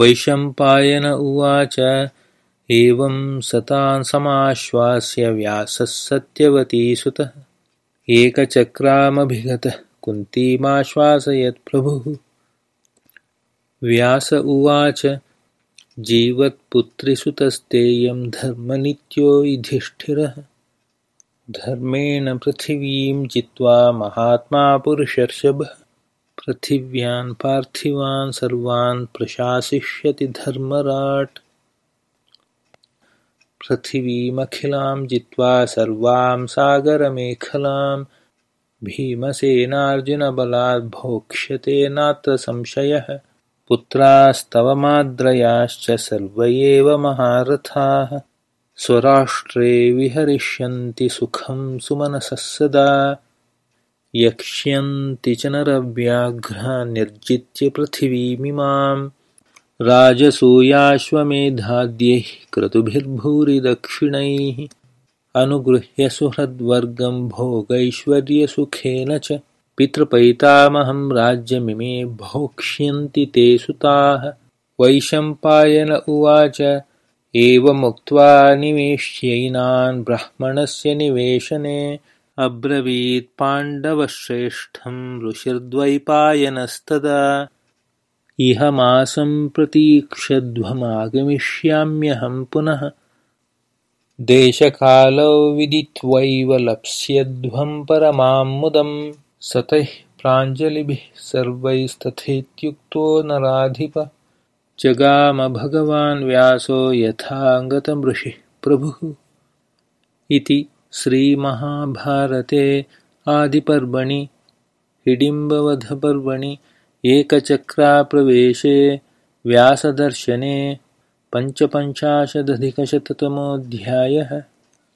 वैशम्पायन उवाच एवं सतां समाश्वास्य व्यासः सत्यवतीसुतः एकचक्रामभिगतः कुन्तीमाश्वासयत्प्रभुः व्यास उवाच जीवत्पुत्रिसुतस्तेयं धर्मनित्यो युधिष्ठिरः। धर्मेण पृथिवीं जित्वा महात्मा पुरुषर्षभः पृथिव्यान् पार्थिवान् सर्वान् प्रशासिष्यति धर्मराट्। पृथिवीमखिलां जित्वा सर्वां सागरमेखलां। भीमसेनार्जुनबलाद् भोक्ष्यते नात्र संशयः। पुत्रास्तवमाद्रयाश्च सर्व एव महारथाः। स्वराष्ट्रे विहरिष्यन्ति सुखं सुमनसः सदा यक्ष्यन्ति च नरव्याघ्रा निर्जित्य पृथिवीमिमां राजसूयाश्वमेधाद्यैः क्रतुभिर्भूरिदक्षिणैः अनुगृह्य सुहृद्वर्गं भोगैश्वर्यसुखेन च पितृपैतामहं राज्यमिमे भोक्ष्यन्ति ते सुताः। वैशम्पायन उवाच एवमुक्त्वा निवेश्यैनान् ब्राह्मणस्य निवेशने अब्रवीत्पाण्डवश्रेष्ठं ऋषिर्द्वैपायनस्तदा। इह मासं प्रतीक्षध्वमागमिष्याम्यहं पुनः। देशकालौ विदित्वैव लप्स्यध्वं परमां मुदम् स तैः प्राञ्जलिभिः सर्वैस्तथेत्युक्तो नराधिप। जगाम भगवान् व्यासो यथाङ्गतमृषिः प्रभुः। इति श्रीमहाभारते आदिपर्वणि हिडिम्बवधपर्वणि एकचक्राप्रवेशे व्यासदर्शने पञ्चपञ्चाशदधिकशततमोऽध्यायः